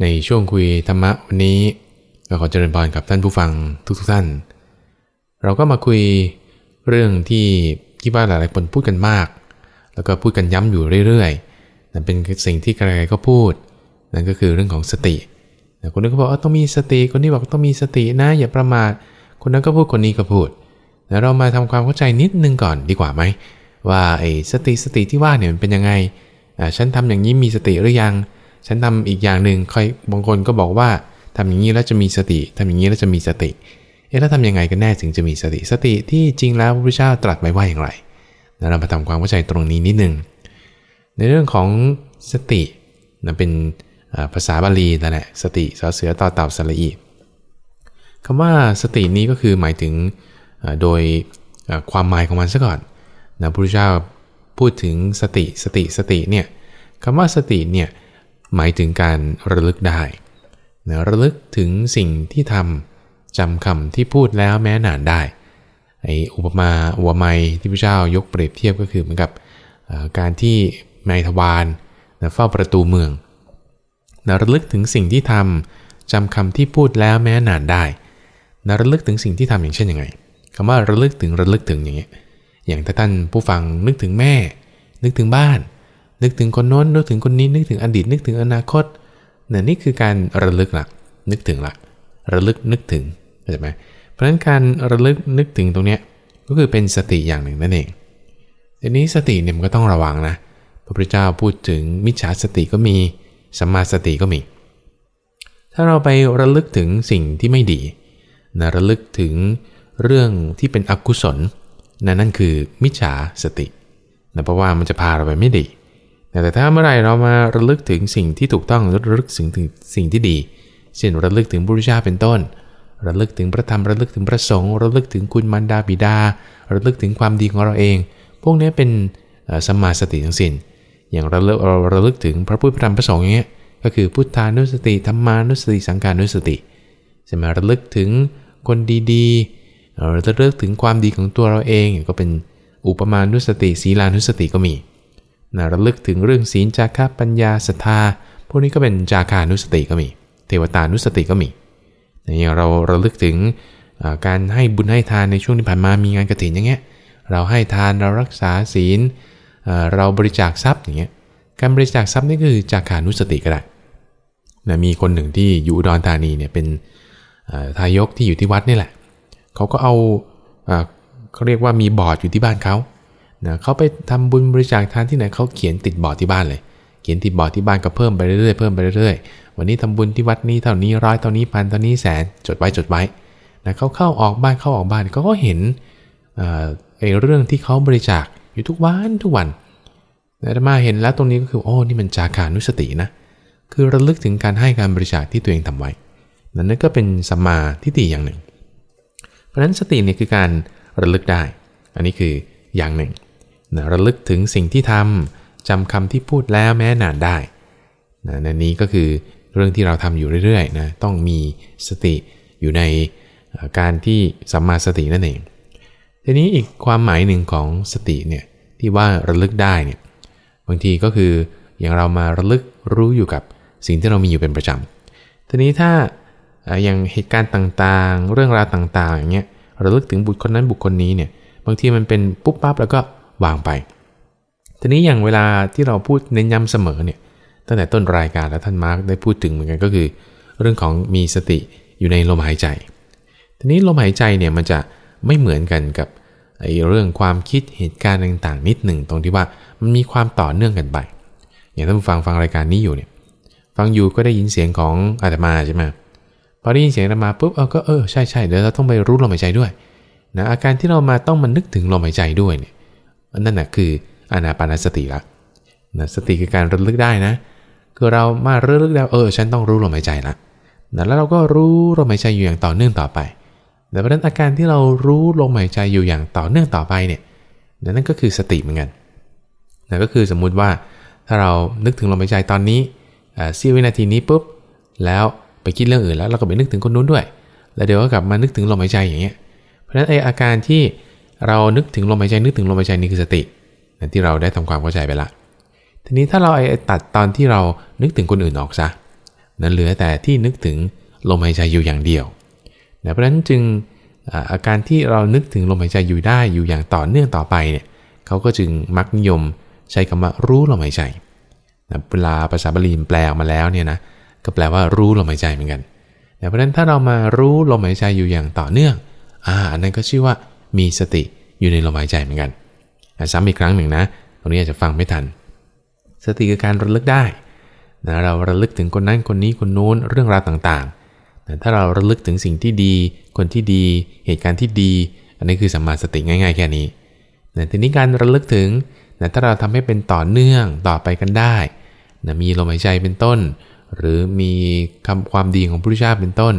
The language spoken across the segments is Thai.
ในช่วงคุยธรรมะวันนี้ก็ขอเจริญพรกับท่านผู้ฟังทุกๆทท่าน เราก็มาคุยเรื่องที่คิดว่าหลายๆคนพูดกันมาก แล้วก็พูดกันย้ำอยู่เรื่อยๆนั่นเป็นสิ่งที่ใครๆก็พูด นั่นก็คือเรื่องของสติคนนึงก็บอกว่าต้องมีสติ คนนี้บอกต้องมีสตินะอย่าประมาท คนนั้นก็พูดคนนี้ก็พูด แล้วเรามาทำความเข้าใจนิดนึงก่อนดีกว่าไหมว่าไอ้สติสติที่ว่าเนี่ยมันเป็นยังไงอ่าฉันทำอย่างนี้มีสติหรือยัง ฉันทำอีกอย่างหนึ่งใครบางคนก็บอกว่าทำอย่างนี้แล้วจะมีสติทำอย่างนี้แล้วจะมีสติ เอ๊ะแล้วทำยังไงกันแน่ถึงจะมีสติ สติที่จริงแล้วพระพุทธเจ้าตรัสไว้ว่าอย่างไรเรามาทำความเข้าใจตรงนี้นิดนึง ในเรื่องของสตินะเป็นภาษาบาลีนั่นแหละสติสเสือต่อเต่าสระอีคำว่าสตินี้ก็คือหมายถึงโดยความหมายของมันซะก่อนนะพระพุทธเจ้าพูดถึงสติสติสติเนี่ยคำว่าสติเนี่ย หมายถึงการระลึกได้นะระลึกถึงสิ่งที่ทำจำคำที่พูดแล้วแม้นานได้ไออุปมาอุปไมยที่พระเจ้ายกเปรียบเทียบก็คือเหมือนกับการที่นายทวารนะเฝ้าประตูเมืองนะระลึกถึงสิ่งที่ทำจำคำที่พูดแล้วแม้นานได้นะระลึกถึงสิ่งที่ทำอย่างเช่นยังไงคำว่าระลึกถึงระลึกถึงอย่างเงี้ยอย่างถ้าท่านผู้ฟังนึกถึงแม่ นึกถึงบ้าน นึกถึงคนโน้นนึกถึงคนนี้นึกถึงอดีตนึกถึงอนาคตเนี่ยนี่คือการระลึกหลักนึกถึงหลักระลึกนึกถึงเข้าใจไหมเพราะฉะนั้นการระลึกนึกถึงตรงเนี้ยก็คือเป็นสติอย่างหนึ่งนั่นเองทีนี้สติเนี่ยมันก็ต้องระวังนะพระพุทธเจ้าพูดถึงมิจฉาสติก็มีสัมมาสติก็มี ถ้าเราไประลึกถึงสิ่งที่ไม่ดีนะระลึกถึงเรื่องที่เป็นอกุศลนั่นนั่นคือมิจฉาสตินะเพราะว่ามันจะพาเราไปไม่ดี แต่ถ้าเมื่อไรเรามาระลึกถึงสิ่งที่ถูกต้องระลึกถึงถึงสิ่งที่ดี เช่นระลึกถึงบุรุษาเป็นต้น ระลึกถึงพระธรรมระลึกถึงพระสงฆ์ระลึกถึงคุณมันดาบิดา ระลึกถึงความดีของเราเอง พวกนี้เป็นสมมาสติทั้งสิ้น อย่างระลึกเราระลึกถึงพระพุทธธรรมพระสงฆ์อย่างเงี้ยก็คือพุทธานุสติธรรมานุสติสังการนุสติจะมาระลึกถึงคนดีเราจะเลิกถึงความดีของตัวเราเองก็เป็นอุปมานุสติศีลานุสติก็มี นะระลึกถึงเรื่องศีลจาระปัญญาศรัทธาพวกนี้ก็เป็นจาคานุสติก็มี เทวตานุสติก็มีอย่างเราระลึกถึงการให้บุญให้ทานในช่วงที่ผ่านมามีงานกระถินอย่างเงี้ยเราให้ทานเรารักษาศีลเราบริจาคทรัพย์อย่างเงี้ยการบริจาคทรัพย์นี่คือจาคานุสติก็ได้นะมีคนหนึ่งที่อยู่อุดรธานีเนี่ยเป็นทายกที่อยู่ที่วัดนี่แหละเขาก็เอาเขาเรียกว่ามีบอร์ดอยู่ที่บ้านเขา นะเขาไปทำบุญบริจาคทานที่ไหนเขาเขียนติดบอร์ดที่บ้านเลย เขียนติดบอร์ดที่บ้านก็เพิ่มไปเรื่อยๆเพิ่มไปเรื่อยๆวันนี้ทำบุญที่วัดนี้เท่านี้ร้อยเท่านี้พันเท่านี้แสนจดไว้จดไว้นะเขาเข้าออกบ้านเข้าออกบ้านเขาก็เห็นไอ้เรื่องที่เขาบริจาคอยู่ทุกวันทุกวันแต่มาเห็นแล้วตรงนี้ก็คือโอ้นี่มันจาขานุสตินะคือระลึกถึงการให้การบริจาคที่ตัวเองทำไว้นั่นก็เป็นสัมมาทิฏฐิอย่างหนึ่ง เพราะฉะนั้นสติเนี่ยคือการระลึกได้ อันนี้คืออย่างหนึ่ง นะระลึกถึงสิ่งที่ทำจำคำที่พูดแล้วแม้นานได้นะนนี้ก็คือเรื่องที่เราทำอยู่เรื่อยๆนะต้องมีสติอยู่ในการที่สัมมาสตินั่นเอง ทีนี้อีกความหมายหนึ่งของสติเนี่ยที่ว่าระลึกได้เนี่ยบางทีก็คืออย่างเรามาระลึกรู้อยู่กับสิ่งที่เรามีอยู่เป็นประจำทีนี้ถ้าอย่างเหตุการณ์ต่างๆ เรื่องราวต่างๆอย่างเงี้ยระลึกถึงบุคคลนั้นบุคคลนี้เนี่ยบางทีมันเป็นปุ๊บปั๊บแล้วก็ วางไป ทีนี้อย่างเวลาที่เราพูดเน้นย้ำเสมอเนี่ยตั้งแต่ต้นรายการแล้วท่านมาร์กได้พูดถึงเหมือนกันก็คือ เรื่องของมีสติอยู่ในลมหายใจ ทีนี้ลมหายใจเนี่ยมันจะไม่เหมือนกันกับไอ้เรื่องความคิดเหตุการณ์ต่างๆ นิดหนึ่งตรงที่ว่ามันมีความต่อเนื่องกันไปอย่างท่านฟังฟังรายการนี้อยู่เนี่ยฟังอยู่ก็ได้ยินเสียงของอาตมาใช่ไหมพอได้ยินเสียงธรรมาปุ๊บเออก็เออใช่ใช่เดี๋ยวเราต้องไปรู้ลมหายใจด้วยนะอาการที่เรามาต้องมานึกถึงลมหายใจด้วยเนี่ย นั่นแหะคืออานาปานสติละนะสติคือการระลึกได้นะ คือเรามาระลึกแล้วเออฉันต้องรู้ลมหายใจละนะแล้วเราก็รู้ลมหายใจอยู่อย่างต่อเนื่องต่อไป แต่เพราะนั้นอาการที่เรารู้ลมหายใจอยู่อย่างต่อเนื่องต่อไปเนี่ยนั่นก็คือสติเหมือนกันนะก็คือสมมุติว่าถ้าเรานึกถึงลมหายใจตอนนี้เสี้ยววินาทีนี้ปุ๊บแล้วไปคิดเรื่องอื่นแล้วเราก็ไปนึกถึงคนนู้นด้วย แล้วเดี๋ยวก็กลับมานึกถึงลมหายใจอย่างเงี้ย เพราะฉะนั้นไออาการที่ เรานึกถึงลมหายใจนึกถึงลมหายใจนี่คือสติที่เราได้ทำความเข้าใจไปละ ทีนี้ถ้าเราไอตัดตอนที่เรานึกถึงคนอื่นออกซะนะเหลือแต่ที่นึกถึงลมหายใจอยู่อย่างเดียวนะเพราะฉะนั้นจึงอาการที่เรานึกถึงลมหายใจอยู่ได้อยู่อย่างต่อเนื่องต่อไปเนี่ยเขาก็จึงมักนิยมใช้คำว่ารู้ลมหายใจนะเวลาภาษาบาลีแปลออกมาแล้วเนี่ยนะก็แปลว่ารู้ลมหายใจเหมือนกันนะเพราะฉะนั้นถ้าเรามารู้ลมหายใจอยู่อย่างต่อเนื่องอ่าอันนั้นก็ชื่อว่า มีสติอยู่ในลมหายใจเหมือนกันซ้ำอีกครั้งหนึ่งนะ ตรงนี้อาจจะฟังไม่ทัน สติคือการระลึกได้นะเราระลึกถึงคนนั้นคนนี้คนโน้นเรื่องราวต่างๆนะถ้าเราระลึกถึงสิ่งที่ดี คนที่ดี เหตุการณ์ที่ดี อันนี้คือสัมมาสติง่าย ๆ แค่นี้นะทีนี้การระลึกถึงนะถ้าเราทำให้เป็นต่อเนื่องต่อไปกันได้นะมีลมหายใจเป็นต้น หรือมีคำความดีของพระพุทธเจ้าเป็นต้น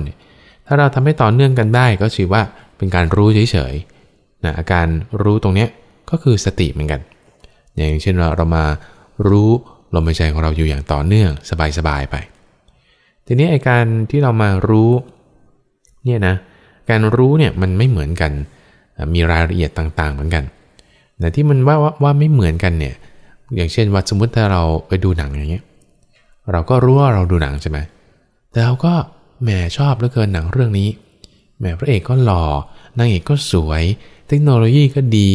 ถ้าเราทำให้ต่อเนื่องกันได้ก็ชื่อว่าเป็นการรู้เฉยๆ นะอาการรู้ตรงนี้ก็คือสติเหมือนกัน อย่างเช่นเราเรามารู้ลมหายใจของเราอยู่อย่างต่อเนื่องสบายๆไป ทีนี้ไอการที่เรามารู้เนี่ยนะการรู้เนี่ยมันไม่เหมือนกัน มีรายละเอียดต่างๆเหมือนกันแต่ที่มันว่าว่าไม่เหมือนกันเนี่ยอย่างเช่นว่าสมมติถ้าเราไปดูหนังอย่างเงี้ยเราก็รู้ว่าเราดูหนังใช่ไหมแต่เราก็แหมชอบเหลือเกินหนังเรื่องนี้แหมพระเอกก็หล่อนางเอกก็สวย เทคโนโลยีก็ดี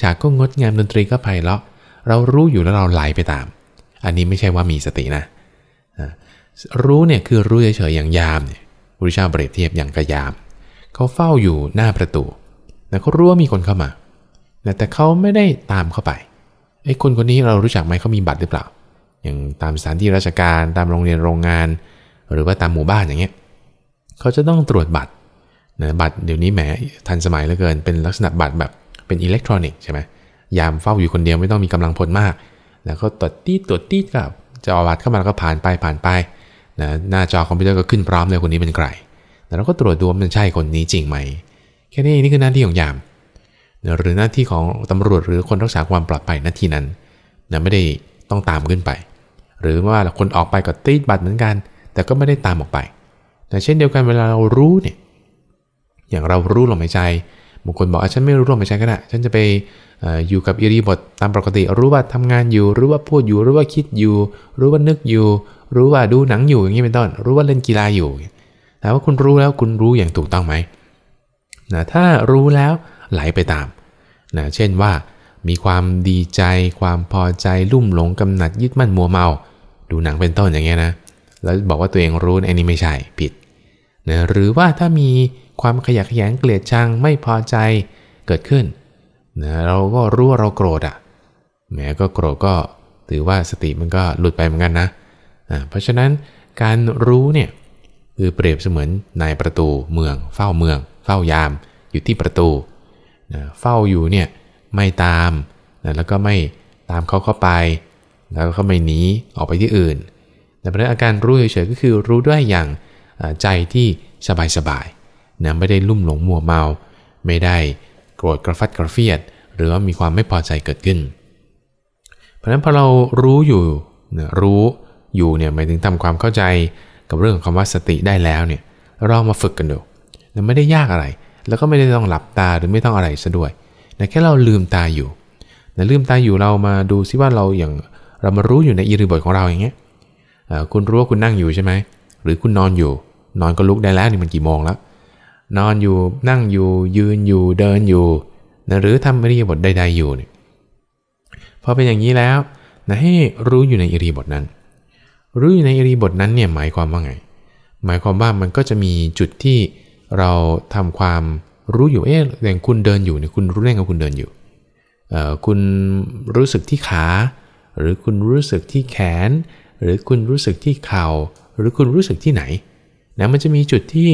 ฉากก็งดงามดนตรีก็ไพเราะ เรารู้อยู่แล้วเราไหลไปตาม อันนี้ไม่ใช่ว่ามีสตินะ รู้เนี่ยคือรู้เฉยๆอย่างยามเนี่ยพระเจ้าเปรียบเทียบอย่างกระยาม เขาเฝ้าอยู่หน้าประตูแต่เขารู้ว่ามีคนเข้ามาแต่เขาไม่ได้ตามเข้าไปไอ้คนคนนี้เรารู้จักไหมเขามีบัตรหรือเปล่า อย่างตามสถานที่ราชการตามโรงเรียนโรงงาน หรือว่าตามหมู่บ้านอย่างเงี้ยเขาจะต้องตรวจบัตร นะบัตรเดี๋ยวนี้แหมทันสมัยเหลือเกิน เป็นลักษณะบัตรแบบเป็นอิเล็กทรอนิกส์ใช่ไหมยามเฝ้าอยู่คนเดียวไม่ต้องมีกำลังพลมากแล้วก็ตรวจตีตรวจตีกับจะเอาบัตรเข้ามาแล้วก็ผ่านไปผ่านไปนะหน้าจอคอมพิวเตอร์ก็ขึ้นพร้อมเลยคนนี้เป็นใครแต่เราก็ตรวจดูว่ามันใช่คนนี้จริงไหม แค่นี้นี่คือหน้าที่ของยามนะหรือหน้าที่ของตำรวจหรือคนรักษาความปลอดภัยหน้าที่นั้นนะไม่ได้ต้องตามขึ้นไป หรือว่าคนออกไปก็ตีบัตรเหมือนกัน แต่ก็ไม่ได้ตามออกไป แต่เช่นเดียวกันเวลาเรารู้เนี่ย อย่างเรารู้ลมหายใจบางคนบอกฉันไม่รู้ลมหายใจก็ได้ฉันจะไปอยู่กับอิริบทตามปกติ รู้ว่าทำงานอยู่ รู้ว่าพูดอยู่ รู้ว่าคิดอยู่ รู้ว่านึกอยู่ รู้ว่าดูหนังอยู่อย่างนี้เป็นต้น รู้ว่าเล่นกีฬาอยู่ถามว่าคุณรู้แล้วคุณรู้อย่างถูกต้องไหมนะถ้ารู้แล้วไหลไปตามนะเช่นว่ามีความดีใจ ความพอใจลุ่มหลงกำหนัดยึดมั่นมัวเมา ดูหนังเป็นต้นอย่างเงี้ยนะ แล้วบอกว่าตัวเองรู้อันนี้ไม่ใช่ผิดนะหรือว่าถ้ามี ความขยักขยงเกลียดชังไม่พอใจเกิดขึ้นนะเราก็รู้ว่าเราโกรธอะแม้ก็โกรธก็ถือว่าสติมันก็หลุดไปเหมือนกันนะะเพราะฉะนั้นการรู้เนี่ยคือเปรียบเสมือนนายประตูเมือง เฝ้าเมือง เฝ้ายามอยู่ที่ประตูนะเฝ้าอยู่เนี่ยไม่ตามนะแล้วก็ไม่ตามเขาเข้าไป แล้วก็ไม่หนีออกไปที่อื่นแต่เพราะอาการรู้เฉยๆก็คือรู้ด้วยอย่างใจที่สบายๆ นะไม่ได้ลุ่มหลงมัวเมา ไม่ได้โกรธกระฟัดกระเฟียด หรือว่ามีความไม่พอใจเกิดขึ้น เพราะฉะนั้นพอเรารู้อยู่นะรู้อยู่เนี่ยหมายถึงทำความเข้าใจกับเรื่องของคำว่าสติได้แล้วเนี่ยเรามาฝึกกันดูนะไม่ได้ยากอะไร แล้วก็ไม่ได้ต้องหลับตาหรือไม่ต้องอะไรซะด้วยนะแค่เราลืมตาอยู่นะลืมตาอยู่เรามาดูซิว่าเราอย่างเรามารู้อยู่ในอิริบทของเราอย่างเงี้ยคุณรู้ว่าคุณนั่งอยู่ใช่ไหมหรือคุณนอนอยู่ นอนก็ลุกได้แล้วนี่มันกี่โมงแล้ว นอนอยู่นั่งอยู่ยืนอยู่เดินอยู่นะหรือทำอิริยาบถใดๆอยู่เนี่ยพอเป็นอย่างนี้แล้วนะให้รู้อยู่ในอิริยาบถนั้น รู้อยู่ในอิริยาบถนั้นเนี่ยหมายความว่าไง หมายความว่ามันก็จะมีจุดที่เราทำความรู้อยู่เอ๊ะอย่างคุณเดินอยู่เนี่ยคุณรู้ได้ไงคุณเดินอยู่คุณรู้สึกที่ขา หรือคุณรู้สึกที่แขน หรือคุณรู้สึกที่เข่า หรือคุณรู้สึกที่ไหนนะมันจะมีจุดที่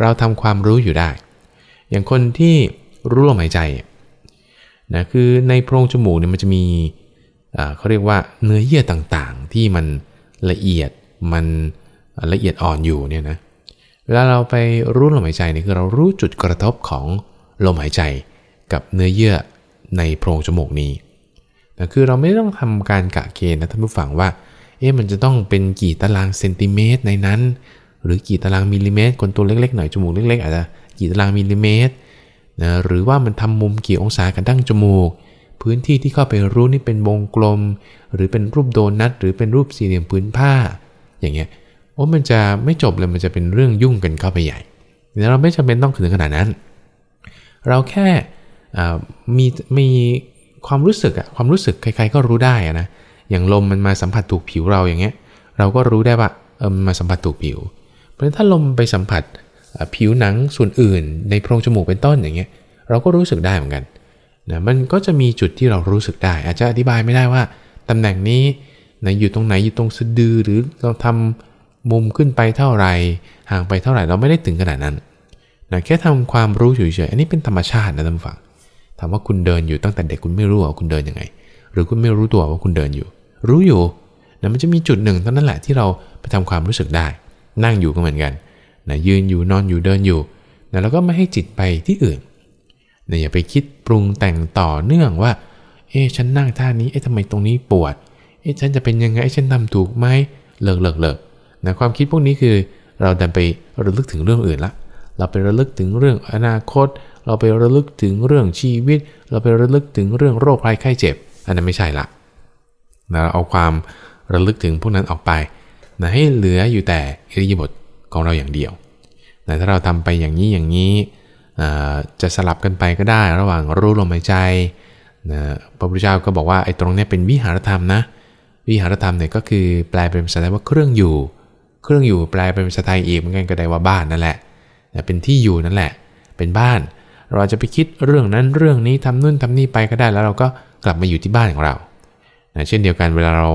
เราทำความรู้อยู่ได้ อย่างคนที่รู้ลมหายใจนะคือในโพรงจมูกเนี่ยมันจะมีเขาเรียกว่าเนื้อเยื่อต่างๆ ที่มันละเอียดมันละเอียดอ่อนอยู่เนี่ยนะเวลาเราไปรู้ลมหายใจเนี่ยคือเรารู้จุดกระทบของลมหายใจกับเนื้อเยื่อในโพรงจมูกนี้นะคือเราไม่ต้องทำการกะเกณฑ์นะท่านผู้ฟังว่า เอ๊ะมันจะต้องเป็นกี่ตารางเซนติเมตรในนั้น หรือกี่ตารางมิลลิเมตรคนตัวเล็กๆหน่อยจมูกเล็กๆอาจจะกี่ตารางมิลลิเมตรนะหรือว่ามันทำมุมกี่องศากันดั้งจมูก พื้นที่ที่เข้าไปรู้นี่เป็นวงกลม หรือเป็นรูปโดนัทหรือเป็นรูปสี่เหลี่ยมพื้นผ้า อย่างเงี้ยโอ้มันจะไม่จบเลยมันจะเป็นเรื่องยุ่งกันเข้าไปใหญ่เราไม่จำเป็นต้องถึงขนาดนั้น เราแค่มีมีความรู้สึกอะความรู้สึกใครๆก็รู้ได้อะนะอย่างลมมันมาสัมผัสถูกผิวเราอย่างเงี้ย เราก็รู้ได้ว่าเออมันมาสัมผัสถูกผิว ราะฉะนั้นถ้าลมไปสัมผัสผิวหนังส่วนอื่น ในโพรงจมูกเป็นต้นอย่างเงี้ยเราก็รู้สึกได้เหมือนกันนะมันก็จะมีจุดที่เรารู้สึกได้ อาจจะอธิบายไม่ได้ว่าตำแหน่งนี้นะอยู่ตรงไหนอยู่ตรงสะดือหรือเราทำมุมขึ้นไปเท่าไหร่ห่างไปเท่าไหร่เราไม่ได้ถึงขนาดนั้นนะแค่ทำความรู้เฉยๆอันนี้เป็นธรรมชาตินะท่านฟังถามว่าคุณเดินอยู่ตั้งแต่เด็กคุณไม่รู้ว่าคุณเดินยังไง หรือคุณไม่รู้ตัวว่าคุณเดินอยู่ รู้อยู่นะมันจะมีจุดหนึ่งเท่านั้นแหละที่เราไปทำความรู้สึกได้ นั่งอยู่ก็เหมือนกันนะยืนอยู่นอนอยู่เดินอยู่นะแล้วก็ไม่ให้จิตไปที่อื่นนะอย่าไปคิดปรุงแต่งต่อเนื่องว่า เอ๊ะฉันนั่งท่านี้ เอ๊ะทำไมตรงนี้ปวด เอ๊ะฉันจะเป็นยังไง ฉันทำถูกไหมเลิกเลิกเลิกนะความคิดพวกนี้คือ เราดันไประลึกถึงเรื่องอื่นละ เราไประลึกถึงเรื่องอนาคต เราไประลึกถึงเรื่องชีวิต เราไประลึกถึงเรื่องโรคภัยไข้เจ็บ อันนั้นไม่ใช่ละนะเราเอาความระลึกถึงพวกนั้นออกไป นะให้เหลืออยู่แต่อิริยาบถของเราอย่างเดียวนะถ้าเราทำไปอย่างนี้อย่างนี้จะสลับกันไปก็ได้ ระหว่างรู้ลมหายใจนะพระพุทธเจ้าก็บอกว่าไอ้ตรงนี้เป็นวิหารธรรมนะ วิหารธรรมเนี่ยก็คือแปลเป็นภาษาไทยว่าเครื่องอยู่ เครื่องอยู่แปลเป็นภาษาไทยอีกเหมือนกันก็ได้ว่าบ้านนั่นแหละเป็นที่อยู่นั่นแหละ เป็นบ้าน เราจะไปคิดเรื่องนั้นเรื่องนี้ทำนู่นทำนี่ไปก็ได้ แล้วเราก็กลับมาอยู่ที่บ้านของเรานะเช่นเดียวกันเวลาเรา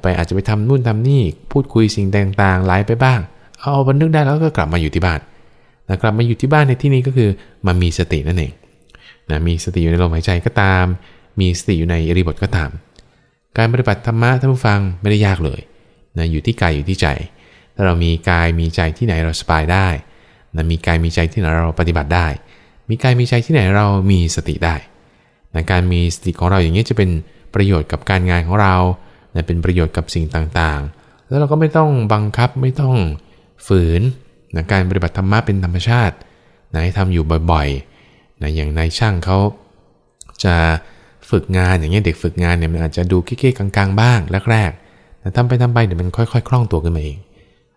ไปอาจจะไปทำนู่นทำนี่พูดคุยสิ่งต่างๆไหลไปบ้าง เอาบันทึกได้แล้วก็กลับมาอยู่ที่บ้านนะกลับมาอยู่ที่บ้านในที่นี้ก็คือมามีสตินั่นเองนะมีสติอยู่ในลมหายใจก็ตาม มีสติอยู่ในอริบทก็ตาม การปฏิบัติธรรมะท่านผู้ฟังไม่ได้ยากเลยนะอยู่ที่กายอยู่ที่ใจ ถ้าเรามีกายมีใจที่ไหนเราสบายได้นะมีกายมีใจที่ไหนเราปฏิบัติได้ มีกายมีใจที่ไหนเรามีสติได้นะการมีสติของเราอย่างนี้จะเป็นประโยชน์กับการงานของเรา นะเป็นประโยชน์กับสิ่งต่างๆ แล้วเราก็ไม่ต้องบังคับไม่ต้องฝืนนะการปฏิบัติธรรมะเป็นธรรมชาตินะให้ทำอยู่บ่อยๆนะอย่างนายช่างเขาจะฝึกงานอย่างเงี้ยเด็กฝึกงานเนี่ยมันอาจจะดูเก๊ๆกลางๆ บ้างแรกๆแต่ทำไปทำไปเดี๋ยวมันค่อยๆคล่องตัวขึ้นมาเอง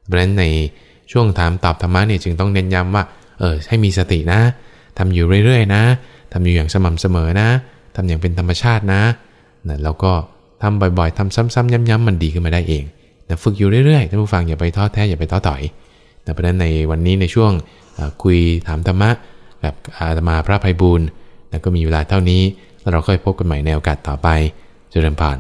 เพราะฉะนั้นในช่วงถามตอบธรรมะเนี่ยจึงต้องเน้นย้ำว่าเออให้มีสตินะทำอยู่เรื่อยๆนะทำอยู่อย่างสม่ำเสมอนะทำอย่างเป็นธรรมชาตินะนะแล้วก็ ทำบ่อยๆทำซ้ำๆย้ำๆมันดีขึ้นมาได้เองแต่ฝึกอยู่เรื่อยๆท่านผู้ฟังอย่าไปท้อแท้อย่าไปท้อถอยเพราะนั้นในวันนี้ในช่วงคุยถามธรรมะกับอาตมาพระภัยบูรณ์ก็มีเวลาเท่านี้แล้วเราค่อยพบกันใหม่ในโอกาสต่อไปเจริญพร